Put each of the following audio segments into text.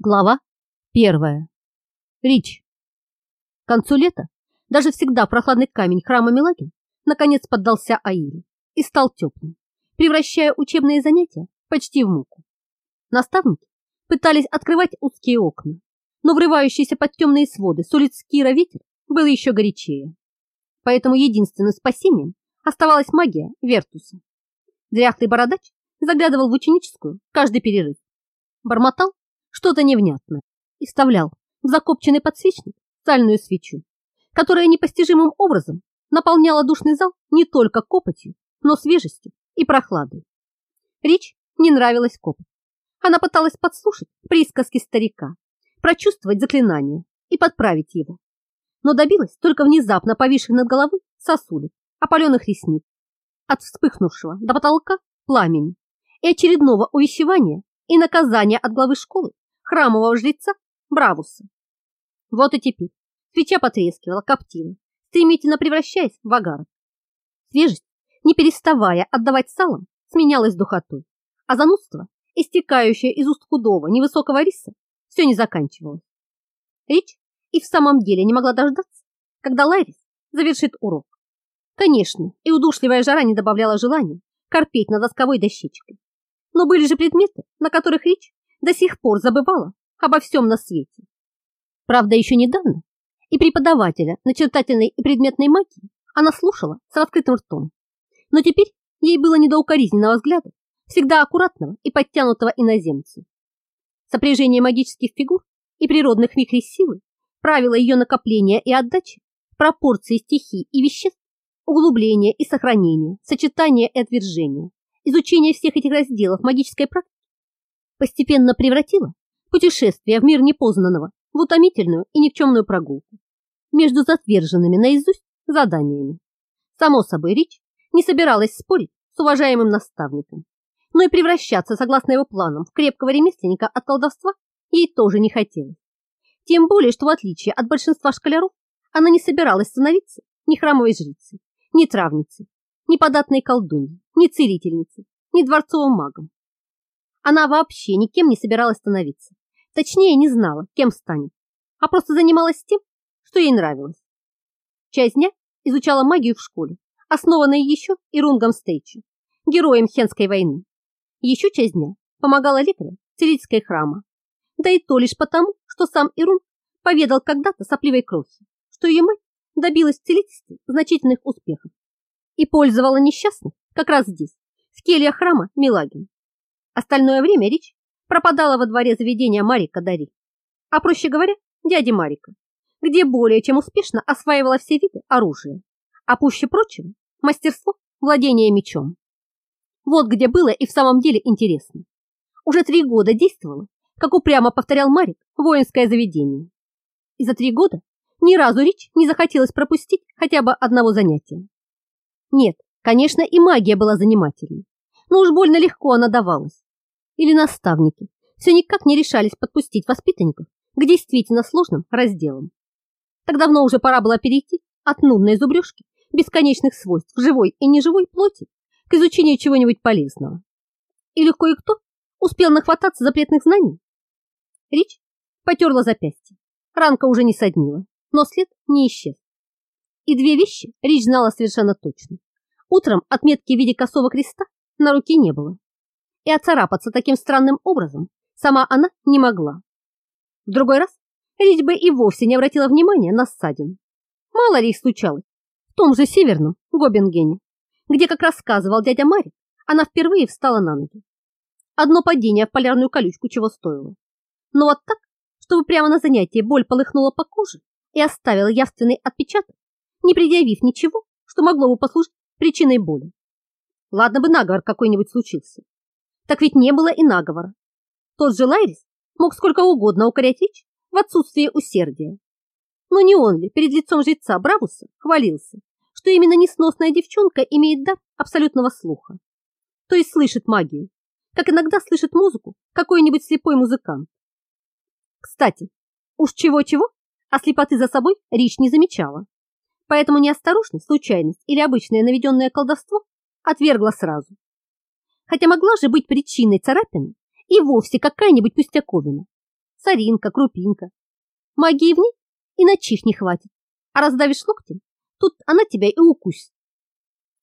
Глава первая. Рич. К концу лета даже всегда прохладный камень храма Мелагин наконец поддался Аиле и стал теплым, превращая учебные занятия почти в муку. Наставники пытались открывать узкие окна, но врывающийся под темные своды с улиц Кира ветер был еще горячее. Поэтому единственным спасением оставалась магия Вертуса. Дряхлый бородач заглядывал в ученическую каждый перерыв, бормотал что-то невнятное и вставлял в закопченный подсвечник сальную свечу, которая непостижимым образом наполняла душный зал не только копотью, но свежестью и прохладой. Рич не нравилась копоть. Она пыталась подслушать присказки старика, прочувствовать заклинание и подправить его, но добилась только внезапно повисших над головой сосулек, опаленных ресниц, от вспыхнувшего до потолка пламени и очередного увещевания и наказания от главы школы храмового жреца Бравуса. Вот и теперь свеча потрескивала, коптила, стремительно превращаясь в агарок. Свежесть, не переставая отдавать салом, сменялась духотой, а занудство, истекающее из уст худого, невысокого риса, все не заканчивалось. Речь и в самом деле не могла дождаться, когда Лайрис завершит урок. Конечно, и удушливая жара не добавляла желания корпеть над восковой дощечкой. Но были же предметы, на которых Рич до сих пор забывала обо всем на свете. Правда, еще недавно и преподавателя начертательной и предметной магии она слушала с раскрытым ртом. Но теперь ей было не до укоризненного взгляда, всегда аккуратного и подтянутого иноземца. Сопряжение магических фигур и природных вихрей силы, правила ее накопления и отдачи, пропорции стихий и веществ, углубление и сохранение, сочетание и отвержение, изучение всех этих разделов магической практики постепенно превратила путешествие в мир непознанного в утомительную и никчемную прогулку между затверженными наизусть заданиями. Само собой, Рич не собиралась спорить с уважаемым наставником, но и превращаться, согласно его планам, в крепкого ремесленника от колдовства ей тоже не хотелось. Тем более, что в отличие от большинства школяров, она не собиралась становиться ни храмовой жрицей, ни травницей, ни податной колдуньей, ни целительницей, ни дворцовым магом. Она вообще никем не собиралась становиться. Точнее, не знала, кем станет, а просто занималась тем, что ей нравилось. Часть дня изучала магию в школе, основанной еще Ирунгом Стейчи, героем Хенской войны. Еще часть дня помогала лекарям целительской храма. Да и то лишь потому, что сам Ирун поведал когда-то сопливой крохи, что ее мать добилась в значительных успехов и пользовала несчастных как раз здесь, в келье храма Милагин. Остальное время Рич пропадала во дворе заведения Марика Дари, а проще говоря, дяди Марика, где более чем успешно осваивала все виды оружия, а пуще прочего мастерство владения мечом. Вот где было и в самом деле интересно. Уже три года действовало, как упрямо повторял Марик, воинское заведение. И за три года ни разу Рич не захотелось пропустить хотя бы одного занятия. Нет, конечно, и магия была занимательной, но уж больно легко она давалась или наставники все никак не решались подпустить воспитанников к действительно сложным разделам. Так давно уже пора было перейти от нудной зубрежки бесконечных свойств живой и неживой плоти к изучению чего-нибудь полезного. Или кое-кто успел нахвататься запретных знаний? Рич потерла запястье. Ранка уже не соднила, но след не исчез. И две вещи Рич знала совершенно точно. Утром отметки в виде косого креста на руке не было и оцарапаться таким странным образом сама она не могла. В другой раз Рич бы и вовсе не обратила внимания на ссадину. Мало ли их случалось в том же северном Гобингене, где, как рассказывал дядя Мари, она впервые встала на ноги. Одно падение в полярную колючку чего стоило. Но вот так, чтобы прямо на занятии боль полыхнула по коже и оставила явственный отпечаток, не предъявив ничего, что могло бы послужить причиной боли. Ладно бы наговор какой-нибудь случился, так ведь не было и наговора. Тот же Лайрис мог сколько угодно укорять речь в отсутствие усердия. Но не он ли перед лицом жреца Бравуса хвалился, что именно несносная девчонка имеет дар абсолютного слуха, то есть слышит магию, как иногда слышит музыку какой-нибудь слепой музыкант. Кстати, уж чего-чего, а слепоты за собой Рич не замечала, поэтому неосторожность, случайность или обычное наведенное колдовство отвергла сразу хотя могла же быть причиной царапины и вовсе какая-нибудь пустяковина. соринка, крупинка. Магии в ней и на чих не хватит. А раздавишь локтем, тут она тебя и укусит.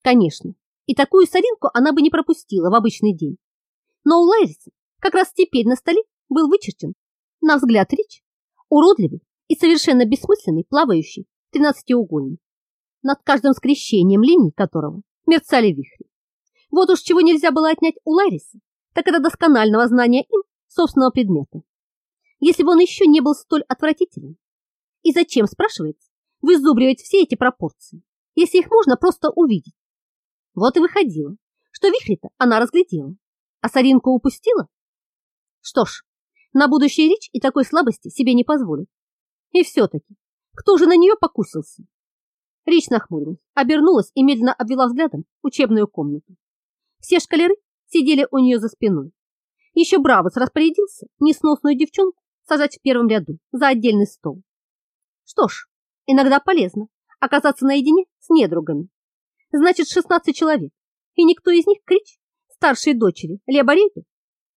Конечно, и такую соринку она бы не пропустила в обычный день. Но у Лайриса как раз теперь на столе был вычерчен, на взгляд Рич, уродливый и совершенно бессмысленный плавающий тринадцатиугольник, над каждым скрещением линий которого мерцали вихри. Вот уж чего нельзя было отнять у Лайриса, так это досконального знания им собственного предмета. Если бы он еще не был столь отвратителен. И зачем, спрашивается, вызубривать все эти пропорции, если их можно просто увидеть? Вот и выходило, что вихри-то она разглядела, а соринку упустила. Что ж, на будущее речь и такой слабости себе не позволит. И все-таки, кто же на нее покусился? Речь нахмурилась, обернулась и медленно обвела взглядом учебную комнату. Все шкалеры сидели у нее за спиной. Еще Бравос распорядился несносную девчонку сажать в первом ряду за отдельный стол. Что ж, иногда полезно оказаться наедине с недругами. Значит, 16 человек, и никто из них крич старшей дочери Леборейду,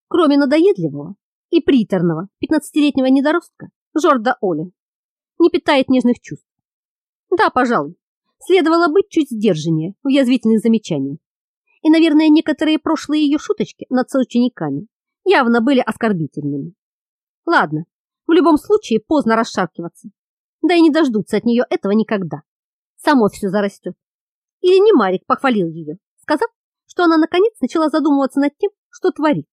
кроме надоедливого и приторного 15-летнего недоростка Жорда Оли, не питает нежных чувств. Да, пожалуй, следовало быть чуть сдержаннее в язвительных замечаниях. И, наверное, некоторые прошлые ее шуточки над соучениками явно были оскорбительными. Ладно, в любом случае поздно расшаркиваться. Да и не дождутся от нее этого никогда. Само все зарастет. Или не Марик похвалил ее, сказав, что она наконец начала задумываться над тем, что творит.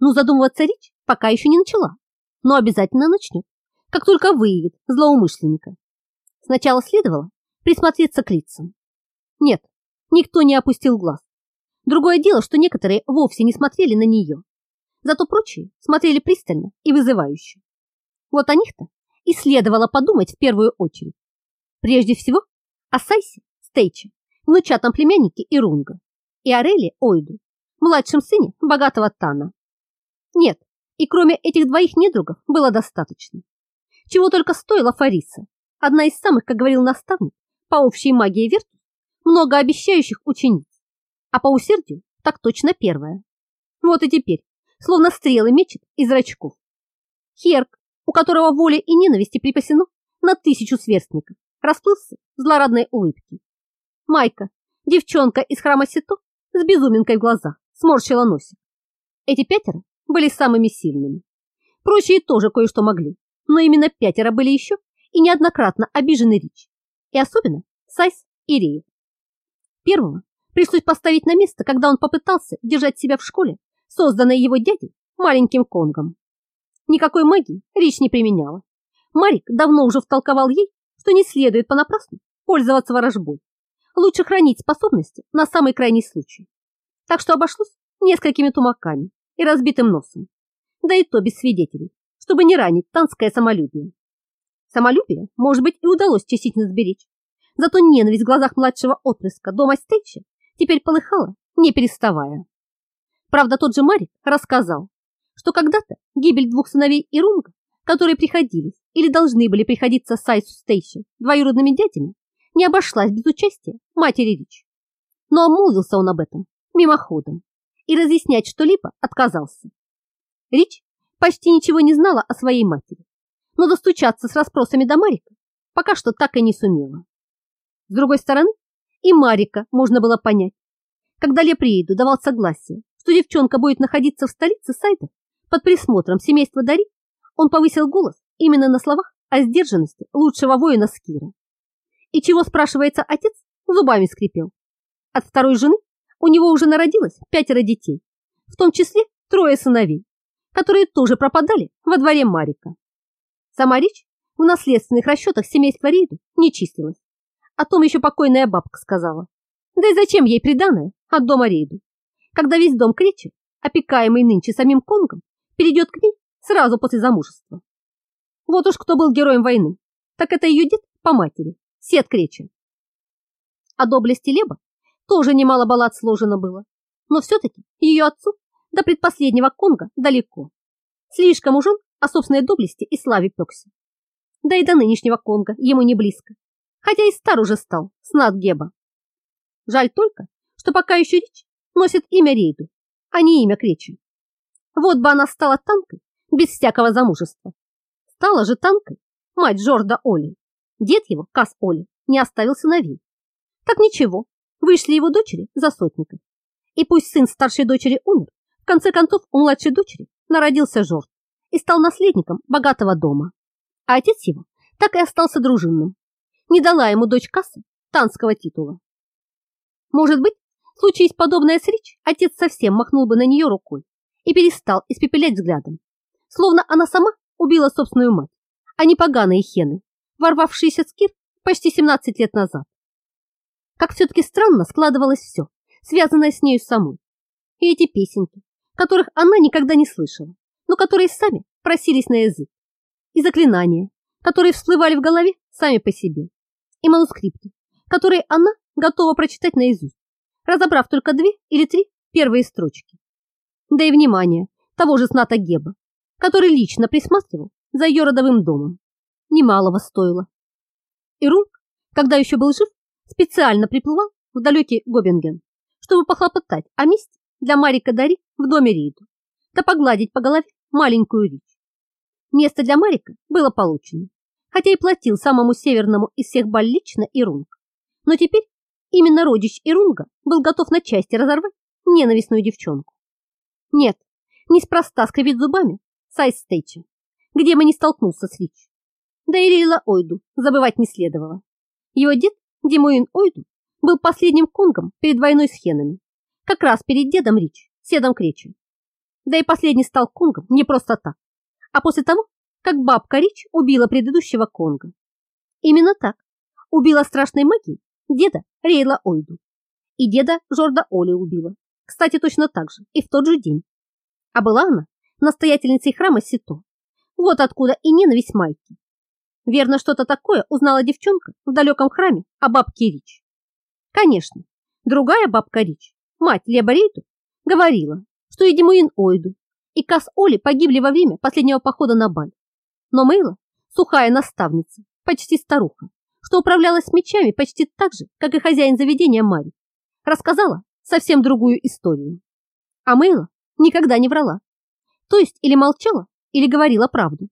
Ну, задумываться Рич пока еще не начала, но обязательно начнет, как только выявит злоумышленника. Сначала следовало присмотреться к лицам. Нет, никто не опустил глаз. Другое дело, что некоторые вовсе не смотрели на нее. Зато прочие смотрели пристально и вызывающе. Вот о них-то и следовало подумать в первую очередь. Прежде всего о Сайсе Стейче, внучатом племяннике Ирунга, и Ореле Ойду, младшем сыне богатого Тана. Нет, и кроме этих двоих недругов было достаточно. Чего только стоила Фариса, одна из самых, как говорил наставник, по общей магии Вертус, многообещающих учениц, а по усердию так точно первая. Вот и теперь, словно стрелы мечет из зрачков. Херк, у которого воля и ненависти припасено на тысячу сверстников, расплылся в злорадной улыбке. Майка, девчонка из храма Сито, с безуминкой в глазах, сморщила носик. Эти пятеро были самыми сильными. Прочие тоже кое-что могли, но именно пятеро были еще и неоднократно обижены Рич, и особенно Сайс и Реев. Первого пришлось поставить на место, когда он попытался держать себя в школе, созданной его дядей маленьким конгом. Никакой магии Рич не применяла. Марик давно уже втолковал ей, что не следует понапрасну пользоваться ворожбой. Лучше хранить способности на самый крайний случай. Так что обошлось несколькими тумаками и разбитым носом. Да и то без свидетелей, чтобы не ранить танское самолюбие. Самолюбие, может быть, и удалось частично сберечь. Зато ненависть в глазах младшего отпрыска дома Стейча теперь полыхала, не переставая. Правда, тот же Марик рассказал, что когда-то гибель двух сыновей Ирунга, которые приходились или должны были приходиться Сайсу Стейча двоюродными дядями, не обошлась без участия матери Рич. Но обмолвился он об этом мимоходом и разъяснять что-либо отказался. Рич почти ничего не знала о своей матери, но достучаться с расспросами до Марика пока что так и не сумела. С другой стороны, и Марика можно было понять. Когда Леприиду давал согласие, что девчонка будет находиться в столице сайта под присмотром семейства Дари, он повысил голос именно на словах о сдержанности лучшего воина Скира. И чего, спрашивается, отец зубами скрипел. От второй жены у него уже народилось пятеро детей, в том числе трое сыновей, которые тоже пропадали во дворе Марика. Сама речь в наследственных расчетах семейства Рейду не числилась. О том еще покойная бабка сказала. Да и зачем ей приданное от дома Рейду, когда весь дом Кречи, опекаемый нынче самим Конгом, перейдет к ней сразу после замужества. Вот уж кто был героем войны, так это ее дед по матери, Сет Кречи. О доблести Леба тоже немало баллад сложено было, но все-таки ее отцу до предпоследнего Конга далеко. Слишком уж он о собственной доблести и славе пекся. Да и до нынешнего Конга ему не близко, хотя и стар уже стал, снат Геба. Жаль только, что пока еще речь носит имя Рейду, а не имя Кречи. Вот бы она стала танкой без всякого замужества. Стала же танкой мать Джорда Оли. Дед его, Кас Оли, не оставил сыновей. Так ничего, вышли его дочери за сотника. И пусть сын старшей дочери умер, в конце концов у младшей дочери народился Жорд и стал наследником богатого дома. А отец его так и остался дружинным. Не дала ему дочь Касса танского титула. Может быть, случись подобное с Рич, отец совсем махнул бы на нее рукой и перестал испепелять взглядом, словно она сама убила собственную мать, а не поганые хены, ворвавшиеся с Кир почти 17 лет назад. Как все-таки странно складывалось все, связанное с нею самой. И эти песенки, которых она никогда не слышала, но которые сами просились на язык. И заклинания, которые всплывали в голове сами по себе. И манускрипты, которые она готова прочитать наизусть, разобрав только две или три первые строчки. Да и внимание того же Сната Геба, который лично присматривал за ее родовым домом. Немалого стоило. И Рунг, когда еще был жив, специально приплывал в далекий Гобинген, чтобы похлопотать о месте для Марика Дари в доме Риду, да погладить по голове маленькую Рич. Место для Марика было получено, хотя и платил самому северному из всех баль лично Ирунг. Но теперь именно родич Ирунга был готов на части разорвать ненавистную девчонку. Нет, неспроста скрипит зубами Сайс Стейча, где мы не столкнулся с Рич. Да и Лейла Ойду забывать не следовало. Его дед Димуин Ойду был последним конгом перед войной с хенами, как раз перед дедом Рич, седом Кречем. Да и последний стал конгом не просто так, а после того, как бабка Рич убила предыдущего конга. Именно так. Убила страшной магией деда Рейла Ойду. И деда Жорда Оли убила. Кстати, точно так же, и в тот же день. А была она настоятельницей храма Сито. Вот откуда и ненависть Майки. Верно, что-то такое узнала девчонка в далеком храме о бабке Рич. Конечно, другая бабка Рич, мать Леба Рейду, говорила, что и Димуин Ойду, и Кас Оли погибли во время последнего похода на Баль. Но Мейла, сухая наставница, почти старуха, что управлялась мечами почти так же, как и хозяин заведения Мари, рассказала совсем другую историю. А Мейла никогда не врала. То есть или молчала, или говорила правду.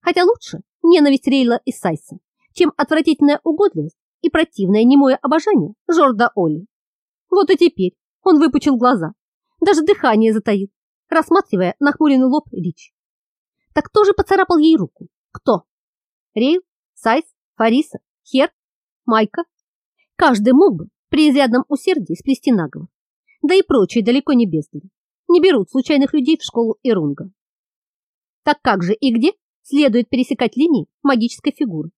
Хотя лучше ненависть Рейла и Сайса, чем отвратительная угодливость и противное немое обожание Жорда Оли. Вот и теперь он выпучил глаза даже дыхание затаил, рассматривая нахмуренный лоб Рич. Так кто же поцарапал ей руку? Кто? Рейл, Сайс, Фариса, Хер, Майка? Каждый мог бы при изрядном усердии сплести наговор. Да и прочие далеко не бездари. Не берут случайных людей в школу Ирунга. Так как же и где следует пересекать линии магической фигуры,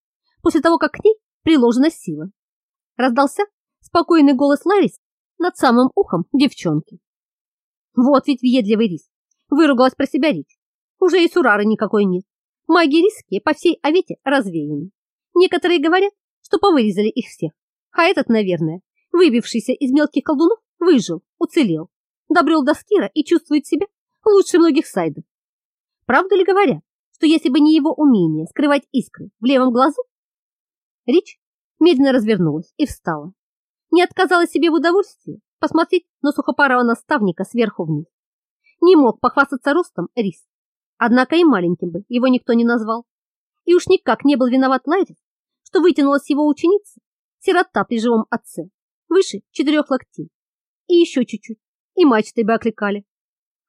после того, как к ней приложена сила? Раздался спокойный голос Ларис над самым ухом девчонки. Вот ведь въедливый рис. Выругалась про себя Рич. Уже и сурары никакой нет. Маги риски по всей Авете развеяны. Некоторые говорят, что повырезали их всех. А этот, наверное, выбившийся из мелких колдунов, выжил, уцелел. Добрел до Скира и чувствует себя лучше многих сайдов. Правду ли говорят, что если бы не его умение скрывать искры в левом глазу? Рич медленно развернулась и встала. Не отказала себе в удовольствии посмотреть на сухопарого наставника сверху вниз. Не мог похвастаться ростом рис, однако и маленьким бы его никто не назвал. И уж никак не был виноват Лайрис, что вытянулась его ученица, сирота при живом отце, выше четырех локтей. И еще чуть-чуть, и мачтой бы окликали.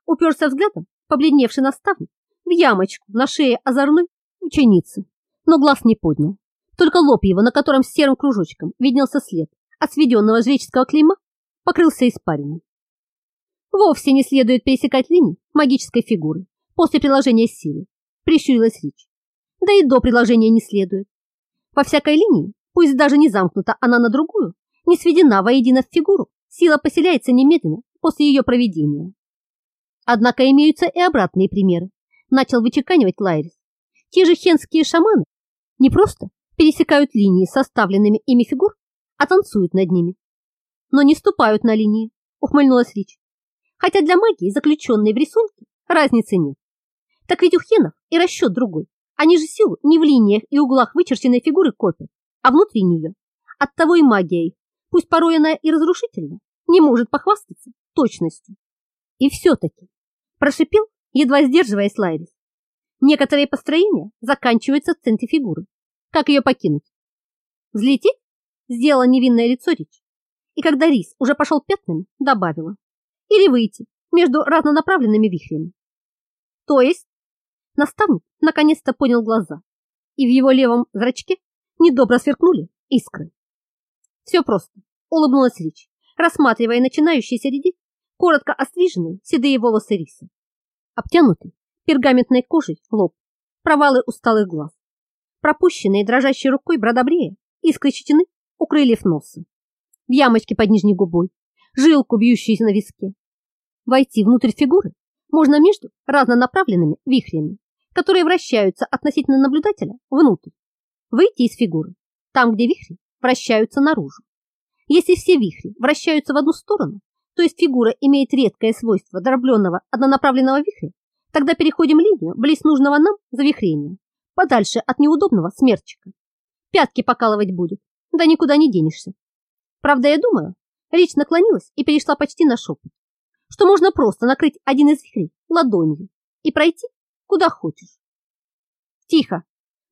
Уперся взглядом, побледневший наставник, в ямочку на шее озорной ученицы, но глаз не поднял. Только лоб его, на котором серым кружочком виднелся след от сведенного жреческого клейма, покрылся испариной. Вовсе не следует пересекать линии магической фигуры после приложения силы, прищурилась Рич. Да и до приложения не следует. По всякой линии, пусть даже не замкнута она на другую, не сведена воедино в фигуру, сила поселяется немедленно после ее проведения. Однако имеются и обратные примеры, начал вычеканивать Лайрис. Те же хенские шаманы не просто пересекают линии составленными ими фигур, а танцуют над ними но не ступают на линии, ухмыльнулась Рич. Хотя для магии, заключенной в рисунке, разницы нет. Так ведь у хенов и расчет другой. Они же силу не в линиях и углах вычерченной фигуры копят, а внутри нее. Оттого и магия их, пусть порой она и разрушительна, не может похвастаться точностью. И все-таки прошипел едва сдерживаясь Лайрис. Некоторые построения заканчиваются в центре фигуры. Как ее покинуть? Взлететь? Сделала невинное лицо Рич. И когда Рис уже пошел пятнами, добавила. Или выйти между разнонаправленными вихрями. То есть? Наставник наконец-то понял глаза, и в его левом зрачке недобро сверкнули искры. Все просто, улыбнулась Рич, рассматривая начинающиеся редеть коротко остриженные седые волосы Риса. Обтянутый пергаментной кожей лоб, провалы усталых глаз. Пропущенные дрожащей рукой бродобрея искры щетины укрыли в носа. В ямочке под нижней губой, жилку, бьющуюся на виске. Войти внутрь фигуры можно между разнонаправленными вихрями, которые вращаются относительно наблюдателя внутрь. Выйти из фигуры, там, где вихри вращаются наружу. Если все вихри вращаются в одну сторону, то есть фигура имеет редкое свойство дробленного однонаправленного вихря, тогда переходим линию близ нужного нам завихрения, подальше от неудобного смерчика. Пятки покалывать будет, да никуда не денешься. Правда, я думаю, речь наклонилась и перешла почти на шепот, что можно просто накрыть один из вихрей ладонью и пройти куда хочешь. Тихо,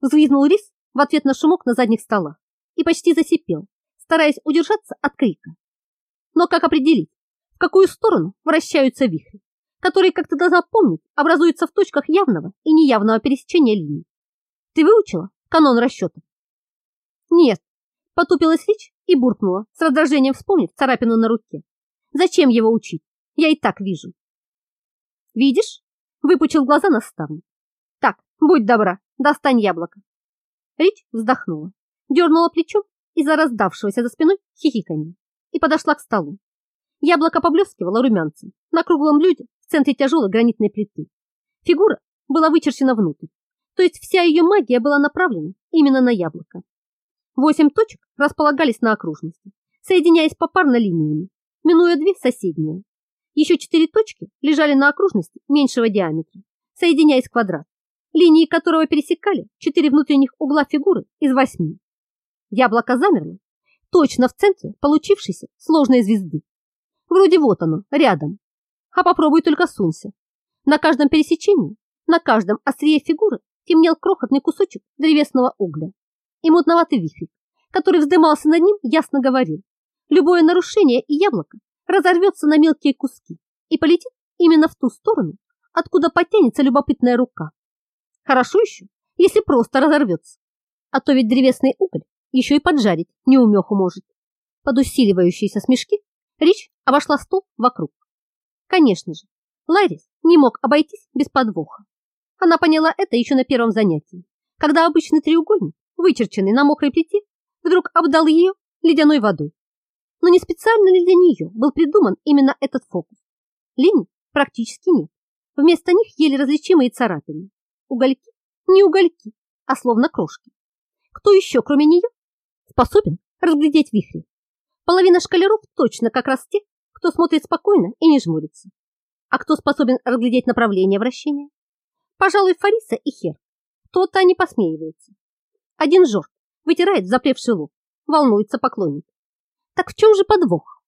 взвизнул Рис в ответ на шумок на задних столах и почти засипел, стараясь удержаться от крика. Но как определить, в какую сторону вращаются вихри, которые, как ты должна помнить, образуются в точках явного и неявного пересечения линий? Ты выучила канон расчетов? Нет, потупилась речь и буркнула, с раздражением вспомнив царапину на руке. Зачем его учить? Я и так вижу. Видишь? Выпучил глаза наставник. Так, будь добра, достань яблоко. Рич вздохнула, дернула плечом из-за раздавшегося за спиной хихиканья и подошла к столу. Яблоко поблескивало румянцем на круглом блюде в центре тяжелой гранитной плиты. Фигура была вычерчена внутрь, то есть вся ее магия была направлена именно на яблоко. Восемь точек располагались на окружности, соединяясь попарно линиями, минуя две соседние. Еще четыре точки лежали на окружности меньшего диаметра, соединяясь в квадрат, линии которого пересекали четыре внутренних угла фигуры из восьми. Яблоко замерло точно в центре получившейся сложной звезды. Вроде вот оно, рядом. А попробуй только сунься. На каждом пересечении, на каждом острие фигуры темнел крохотный кусочек древесного угля и мутноватый вихрь, который вздымался над ним, ясно говорил. Любое нарушение и яблоко разорвется на мелкие куски и полетит именно в ту сторону, откуда потянется любопытная рука. Хорошо еще, если просто разорвется. А то ведь древесный уголь еще и поджарить неумеху может. Под усиливающиеся смешки Рич обошла стол вокруг. Конечно же, Ларис не мог обойтись без подвоха. Она поняла это еще на первом занятии, когда обычный треугольник, вычерченный на мокрой плите, вдруг обдал ее ледяной водой. Но не специально ли для нее был придуман именно этот фокус? Линий практически нет. Вместо них еле различимые царапины. Угольки не угольки, а словно крошки. Кто еще, кроме нее, способен разглядеть вихри? Половина шкалеров точно как раз те, кто смотрит спокойно и не жмурится. А кто способен разглядеть направление вращения? Пожалуй, Фариса и Хер. Кто-то не посмеивается. Один жорт вытирает запревший лоб, волнуется поклонник. Так в чем же подвох?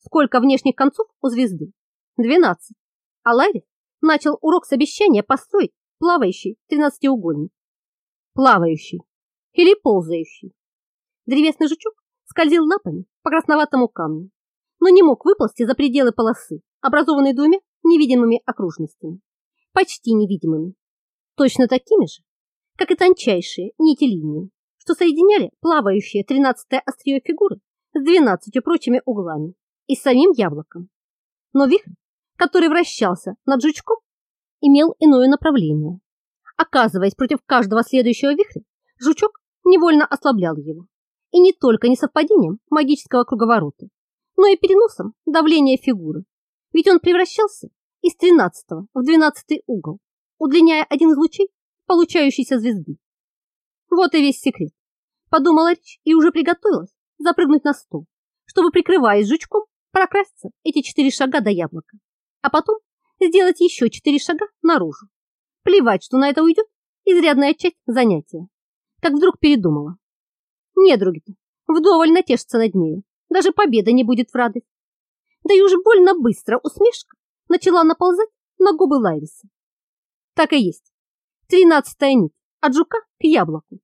Сколько внешних концов у звезды? Двенадцать. А Ларри начал урок с обещания построить плавающий тринадцатиугольник. Плавающий или ползающий. Древесный жучок скользил лапами по красноватому камню, но не мог выползти за пределы полосы, образованной двумя невидимыми окружностями. Почти невидимыми. Точно такими же, как и тончайшие нити линии, что соединяли плавающее тринадцатое острие фигуры с двенадцатью прочими углами и самим яблоком. Но вихрь, который вращался над жучком, имел иное направление. Оказываясь против каждого следующего вихря, жучок невольно ослаблял его. И не только несовпадением магического круговорота, но и переносом давления фигуры. Ведь он превращался из 13 в 12 угол, удлиняя один из лучей получающейся звезды. Вот и весь секрет. Подумала Рич и уже приготовилась запрыгнуть на стол, чтобы, прикрываясь жучком, прокрасться эти четыре шага до яблока, а потом сделать еще четыре шага наружу. Плевать, что на это уйдет изрядная часть занятия. Как вдруг передумала. Недруги-то вдоволь натешатся над нею, даже победа не будет в радость. Да и уже больно быстро усмешка начала наползать на губы Лайриса. Так и есть. Тринадцатая нить от жука к яблоку.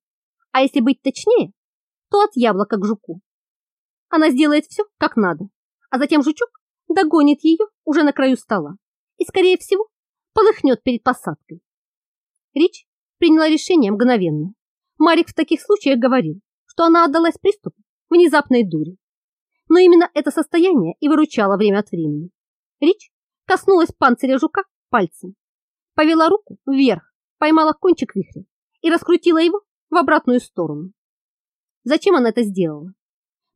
А если быть точнее, то от яблока к жуку. Она сделает все, как надо, а затем жучок догонит ее уже на краю стола и, скорее всего, полыхнет перед посадкой. Рич приняла решение мгновенно. Марик в таких случаях говорил, что она отдалась приступу внезапной дури. Но именно это состояние и выручало время от времени. Рич коснулась панциря жука пальцем, повела руку вверх, поймала кончик вихря и раскрутила его в обратную сторону. Зачем она это сделала?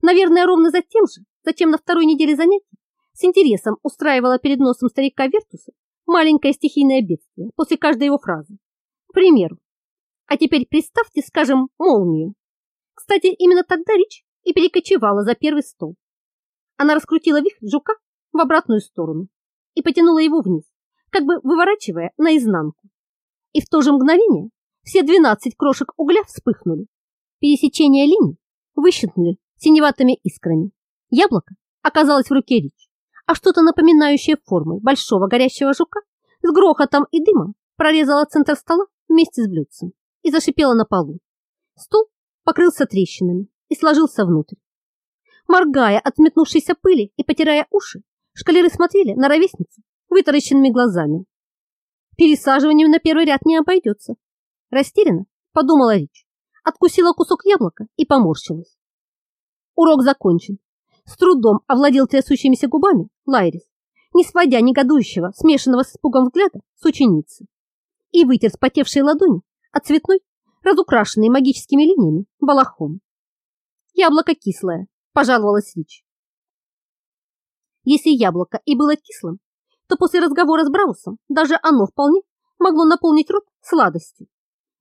Наверное, ровно за тем же, зачем на второй неделе занятий с интересом устраивала перед носом старика Вертуса маленькое стихийное бедствие после каждой его фразы. К примеру, а теперь представьте, скажем, молнию. Кстати, именно тогда Рич и перекочевала за первый стол. Она раскрутила вихрь жука в обратную сторону и потянула его вниз, как бы выворачивая наизнанку. И в то же мгновение все двенадцать крошек угля вспыхнули. Пересечение линий выщелкнули синеватыми искрами. Яблоко оказалось в руке Рич, а что-то напоминающее формой большого горящего жука с грохотом и дымом прорезало центр стола вместе с блюдцем и зашипело на полу. Стол покрылся трещинами и сложился внутрь. Моргая от метнувшейся пыли и потирая уши, шкалеры смотрели на ровесницу вытаращенными глазами. Пересаживанием на первый ряд не обойдется. Растерянно подумала Рич, откусила кусок яблока и поморщилась. Урок закончен. С трудом овладел трясущимися губами Лайрис, не сводя негодующего, смешанного с испугом взгляда с ученицы, и вытер спотевшие ладони от цветной, разукрашенной магическими линиями, балахом. Яблоко кислое, пожаловалась Рич. Если яблоко и было кислым, то после разговора с Браусом даже оно вполне могло наполнить рот сладостью.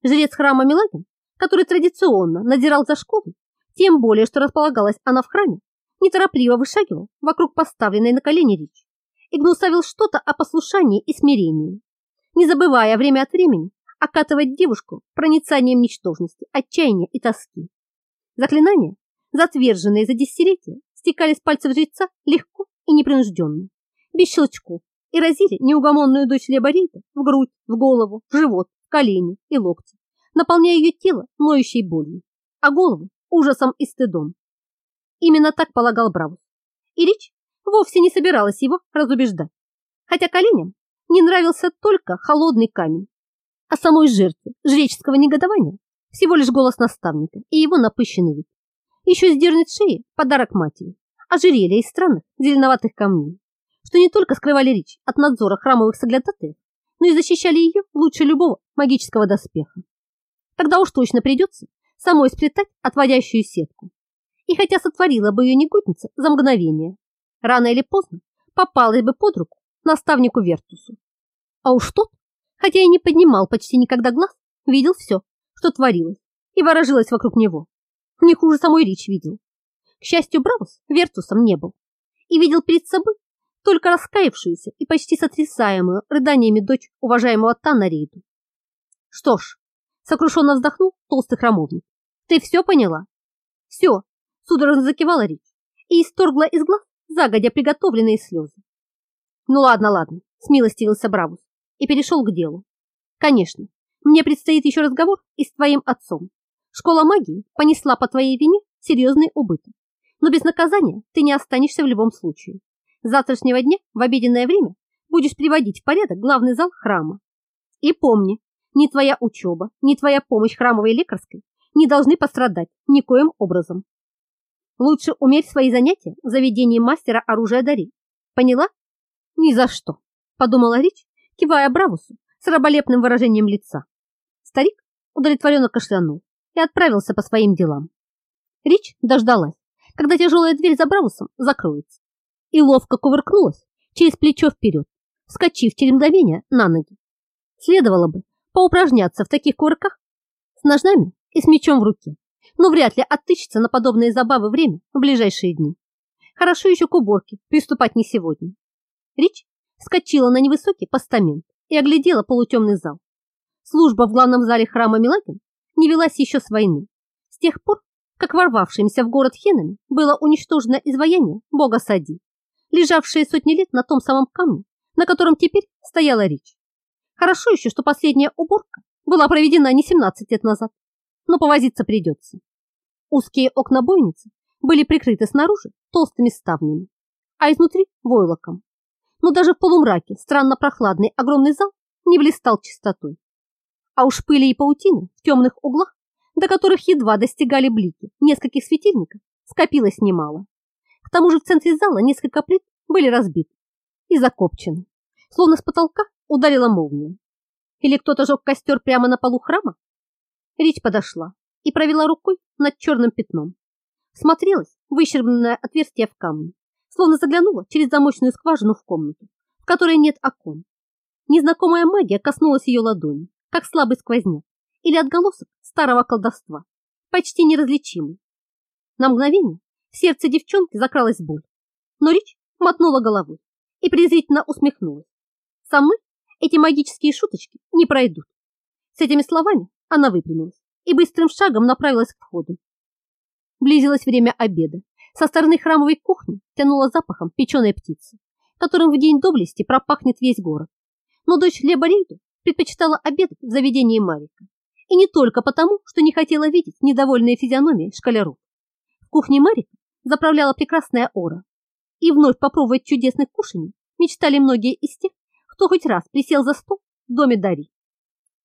Жрец храма Милагин, который традиционно надзирал за школой, тем более, что располагалась она в храме, неторопливо вышагивал вокруг поставленной на колени Рич и гнусавил что-то о послушании и смирении, не забывая время от времени окатывать девушку проницанием ничтожности, отчаяния и тоски. Заклинания, затверженные за десятилетия, стекали с пальцев жреца легко и непринужденно, без щелчков, и разили неугомонную дочь Леборита в грудь, в голову, в живот, колени и локти, наполняя ее тело ноющей болью, а голову ужасом и стыдом. Именно так полагал Браус. И Рич вовсе не собиралась его разубеждать, хотя коленям не нравился только холодный камень, а самой жертве жреческого негодования всего лишь голос наставника и его напыщенный вид. Еще сдернет шеи подарок матери, ожерелье из странных зеленоватых камней, что не только скрывали Рич от надзора храмовых соглядатаев, но и защищали ее лучше любого магического доспеха. Тогда уж точно придется самой сплетать отводящую сетку. И хотя сотворила бы ее негодница за мгновение, рано или поздно попалась бы под руку наставнику Вертусу. А уж тот, хотя и не поднимал почти никогда глаз, видел все, что творилось, и ворожилось вокруг него. Не хуже самой Рич видел. К счастью, Браус Вертусом не был и видел перед собой только раскаявшуюся и почти сотрясаемую рыданиями дочь уважаемого Тана. Что ж, сокрушенно вздохнул толстый храмовник. Ты все поняла? Все, судорожно закивала Рич и исторгла из глаз загодя приготовленные слезы. Ну ладно, ладно, смилостивился Бравус и перешел к делу. Конечно, мне предстоит еще разговор и с твоим отцом. Школа магии понесла по твоей вине серьезный убыток, но без наказания ты не останешься в любом случае. Завтрашнего дня в обеденное время будешь приводить в порядок главный зал храма. И помни, ни твоя учеба, ни твоя помощь храмовой лекарской не должны пострадать никоим образом. Лучше умерь свои занятия в заведении мастера оружия Дари. Поняла? Ни за что, подумала Рич, кивая Бравусу с раболепным выражением лица. Старик удовлетворенно кашлянул и отправился по своим делам. Рич дождалась, когда тяжелая дверь за Бравусом закроется, и ловко кувыркнулась через плечо вперед, вскочив через мгновение на ноги. Следовало бы поупражняться в таких кувырках с ножнами и с мечом в руке, но вряд ли отыщется на подобные забавы время в ближайшие дни. Хорошо еще к уборке приступать не сегодня. Рич вскочила на невысокий постамент и оглядела полутемный зал. Служба в главном зале храма Милагин не велась еще с войны. С тех пор, как ворвавшимся в город хенами было уничтожено изваяние бога Сади, лежавшее сотни лет на том самом камне, на котором теперь стояла речь. Хорошо еще, что последняя уборка была проведена не 17 лет назад, но повозиться придется. Узкие окна бойницы были прикрыты снаружи толстыми ставнями, а изнутри войлоком. Но даже в полумраке странно прохладный огромный зал не блистал чистотой. А уж пыли и паутины в темных углах, до которых едва достигали блики нескольких светильников, скопилось немало. К тому же в центре зала несколько плит были разбиты и закопчены, словно с потолка ударила молния. Или кто-то жег костер прямо на полу храма? Рич подошла и провела рукой над черным пятном. Смотрелась в выщербленное отверстие в камне, словно заглянула через замочную скважину в комнату, в которой нет окон. Незнакомая магия коснулась ее ладони, как слабый сквозняк или отголосок старого колдовства, почти неразличимый. На мгновение в сердце девчонки закралась боль, но Рич мотнула головой и презрительно усмехнулась. Со мной эти магические шуточки не пройдут. С этими словами она выпрямилась и быстрым шагом направилась к входу. Близилось время обеда. Со стороны храмовой кухни тянуло запахом печеной птицы, которым в день доблести пропахнет весь город. Но дочь Лебарейду предпочитала обедать в заведении Марика. И не только потому, что не хотела видеть недовольные физиономии школяров. В кухне Марика заправляла прекрасная Ора. И вновь попробовать чудесных кушаний мечтали многие из тех, кто хоть раз присел за стол в доме Дари.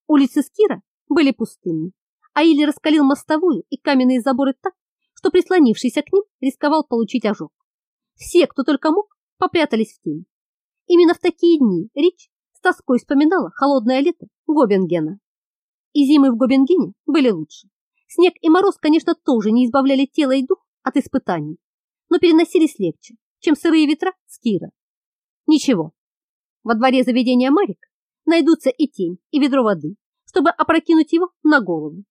Улицы Скира были пустыми, а Или раскалил мостовую и каменные заборы так, что прислонившийся к ним рисковал получить ожог. Все, кто только мог, попрятались в тень. Именно в такие дни Рич с тоской вспоминала холодное лето Гобенгена. И зимы в Гобенгене были лучше. Снег и мороз, конечно, тоже не избавляли тело и дух от испытаний, но переносились легче, чем сырые ветра Скира. Ничего, во дворе заведения Марик найдутся и тень, и ведро воды, чтобы опрокинуть его на голову.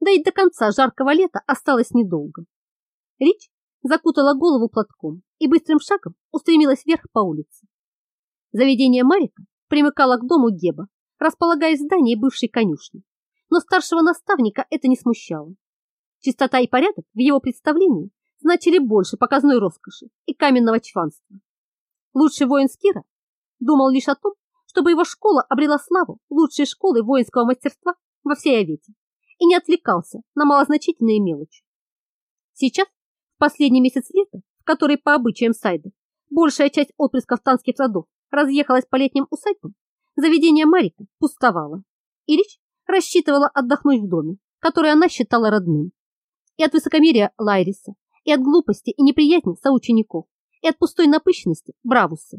Да и до конца жаркого лета осталось недолго. Рич закутала голову платком и быстрым шагом устремилась вверх по улице. Заведение Марика примыкало к дому Геба, располагаясь в здании бывшей конюшни, но старшего наставника это не смущало. Чистота и порядок в его представлении значили больше показной роскоши и каменного чванства. Лучший воин Скира думал лишь о том, чтобы его школа обрела славу лучшей школы воинского мастерства во всей Овете и не отвлекался на малозначительные мелочи. Сейчас, в последний месяц лета, в который по обычаям Сайда большая часть отпрысков танских родов разъехалась по летним усадьбам, заведение Марика пустовало, и Рич рассчитывала отдохнуть в доме, который она считала родным. И от высокомерия Лайриса, и от глупости и неприязни соучеников, и от пустой напыщенности Бравуса.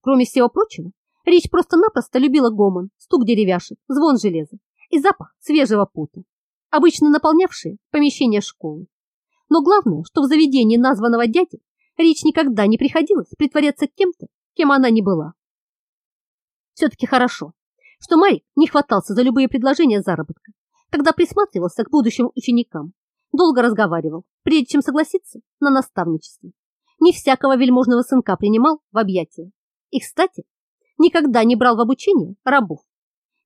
Кроме всего прочего, Рич просто-напросто любила гомон, стук деревяшек, звон железа и запах свежего пота, обычно наполнявшие помещение школы. Но главное, что в заведении названного дяди Рич никогда не приходилось притворяться кем-то, кем она не была. Все-таки хорошо, что Марик не хватался за любые предложения заработка, когда присматривался к будущим ученикам, долго разговаривал, прежде чем согласиться на наставничество. Не всякого вельможного сынка принимал в объятия. И, кстати, никогда не брал в обучение рабов.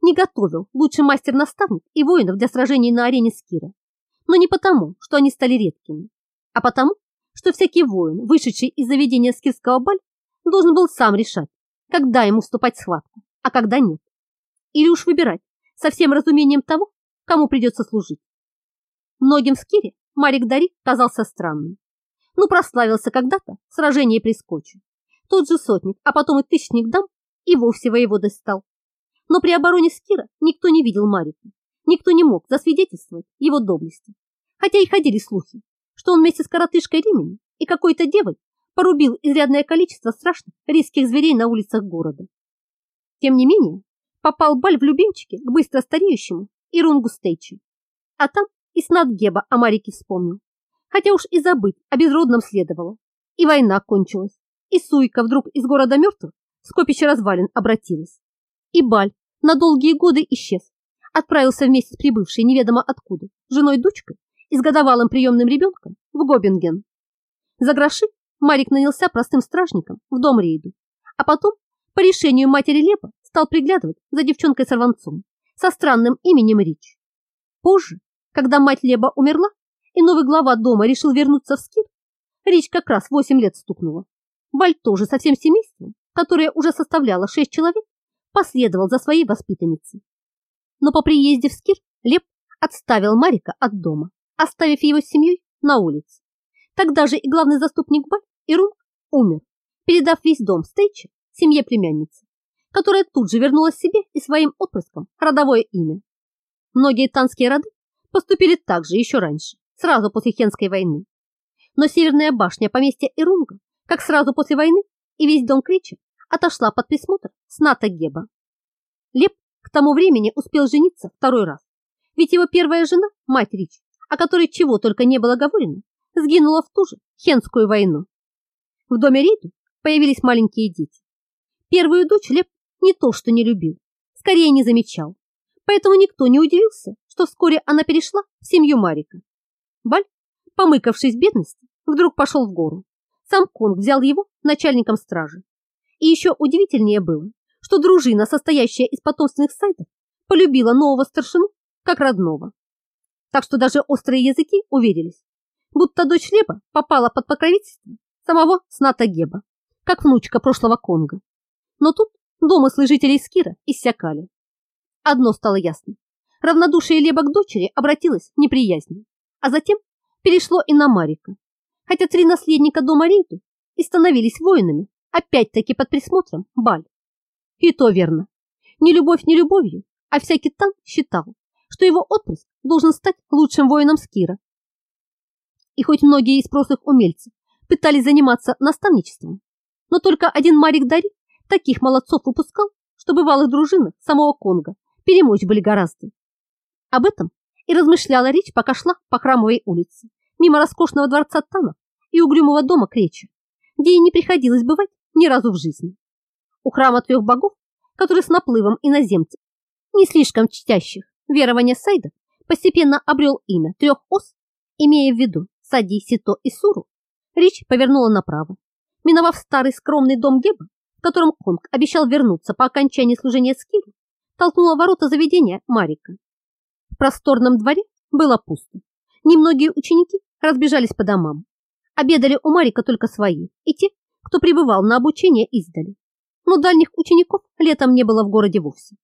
Не готовил лучший мастер-наставник и воинов для сражений на арене Скира. Но не потому, что они стали редкими, а потому, что всякий воин, вышедший из заведения скирского баль, должен был сам решать, когда ему вступать в схватку, а когда нет. Или уж выбирать со всем разумением того, кому придется служить. Многим в Скире Марик Дари казался странным. Ну, прославился когда-то в сражении при скотче. Тот же сотник, а потом и тысячник дам, и вовсе воеводой стал. Но при обороне Скира никто не видел Марика, никто не мог засвидетельствовать его доблести. Хотя и ходили слухи, что он вместе с коротышкой Римени и какой-то девой порубил изрядное количество страшных римских зверей на улицах города. Тем не менее, попал Баль в любимчики к быстро стареющему Ирунгу Стейчи. А там и снат Геба о Марике вспомнил. Хотя уж и забыть о безродном следовало. И война кончилась и Суйка вдруг из города мертвых в скопище развалин обратилась. И Баль на долгие годы исчез, отправился вместе с прибывшей неведомо откуда женой дочкой и с годовалым приемным ребенком в Гобинген. За гроши Марик нанялся простым стражником в дом рейду, а потом по решению матери Лепа стал приглядывать за девчонкой-сорванцом со странным именем Рич. Позже, когда мать Леба умерла, и новый глава дома решил вернуться в Скир, Рич как раз восемь лет стукнула. Баль тоже со всем семейством которая уже составляла шесть человек, последовал за своей воспитанницей. Но по приезде в Скир Леп отставил Марика от дома, оставив его с семьей на улице. Тогда же и главный заступник Баль, Ирунг, умер, передав весь дом Стейча семье племянницы, которая тут же вернула себе и своим отпрыскам родовое имя. Многие танские роды поступили так же еще раньше, сразу после Хенской войны. Но северная башня поместья Ирунга, как сразу после войны, и весь дом Крича отошла под присмотр Сната Геба. Леп к тому времени успел жениться второй раз, ведь его первая жена, мать Рич, о которой чего только не было говорено, сгинула в ту же Хенскую войну. В доме Риду появились маленькие дети. Первую дочь Леп не то что не любил, скорее не замечал, поэтому никто не удивился, что вскоре она перешла в семью Марика. Баль, помыкавшись бедности, вдруг пошел в гору. Сам Конг взял его начальником стражи. И еще удивительнее было, что дружина, состоящая из потомственных сайтов, полюбила нового старшину как родного. Так что даже острые языки уверились, будто дочь Леба попала под покровительство самого Сната Геба, как внучка прошлого Конга. Но тут домыслы жителей Скира иссякали. Одно стало ясно. Равнодушие Леба к дочери обратилось в неприязнь, а затем перешло и на Марика. Хотя три наследника дома Рейду и становились воинами, опять-таки под присмотром Баль. И то верно. Не любовь не любовью, а всякий там считал, что его отпрыск должен стать лучшим воином Скира. И хоть многие из прошлых умельцев пытались заниматься наставничеством, но только один Марик Дари таких молодцов выпускал, что бывалых дружинах самого Конга перемочь были гораздо. Об этом и размышляла речь, пока шла по храмовой улице, мимо роскошного дворца Тана и угрюмого дома Креча, где ей не приходилось бывать ни разу в жизни. У храма трех богов, который с наплывом иноземцев, не слишком чтящих верования Сайда, постепенно обрел имя трех ос, имея в виду Сади, Сито и Суру, речь повернула направо. Миновав старый скромный дом Геба, в котором Конг обещал вернуться по окончании служения Скиру, толкнула ворота заведения Марика. В просторном дворе было пусто. Немногие ученики разбежались по домам. Обедали у Марика только свои и те, кто пребывал на обучение издали. Но дальних учеников летом не было в городе вовсе.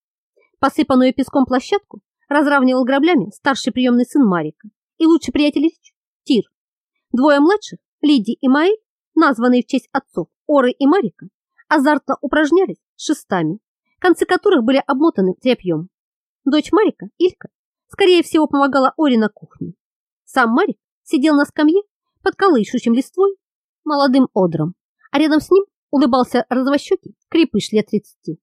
Посыпанную песком площадку разравнивал граблями старший приемный сын Марика и лучший приятель Ильич Тир. Двое младших, Лиди и Маэль, названные в честь отцов Оры и Марика, азартно упражнялись шестами, концы которых были обмотаны тряпьем. Дочь Марика, Илька, скорее всего, помогала Оре на кухне. Сам Марик сидел на скамье под колышущим листвой молодым одром, а рядом с ним улыбался развощекий крепыш лет тридцати.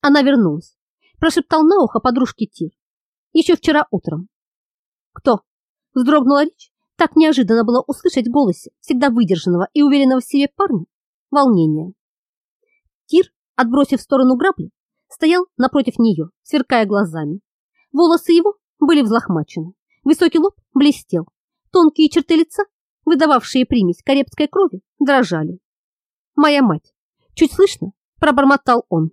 Она вернулась, прошептал на ухо подружке Тир. Еще вчера утром. Кто? Вздрогнула речь. Так неожиданно было услышать в голосе всегда выдержанного и уверенного в себе парня волнение. Тир, отбросив в сторону грабли, стоял напротив нее, сверкая глазами. Волосы его были взлохмачены, высокий лоб блестел, тонкие черты лица, выдававшие примесь карепской крови, дрожали. «Моя мать!» Чуть слышно пробормотал он.